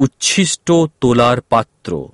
উচ্ছিষ্ট তোলার পাত্র।